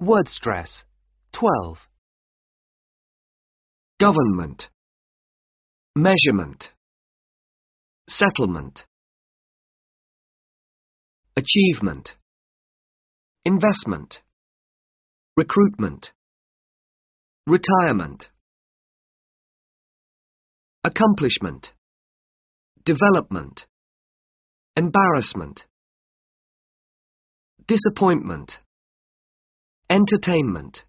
Word stress. 12. government, measurement, settlement, achievement, investment, recruitment, retirement, accomplishment, development, embarrassment, disappointment, entertainment.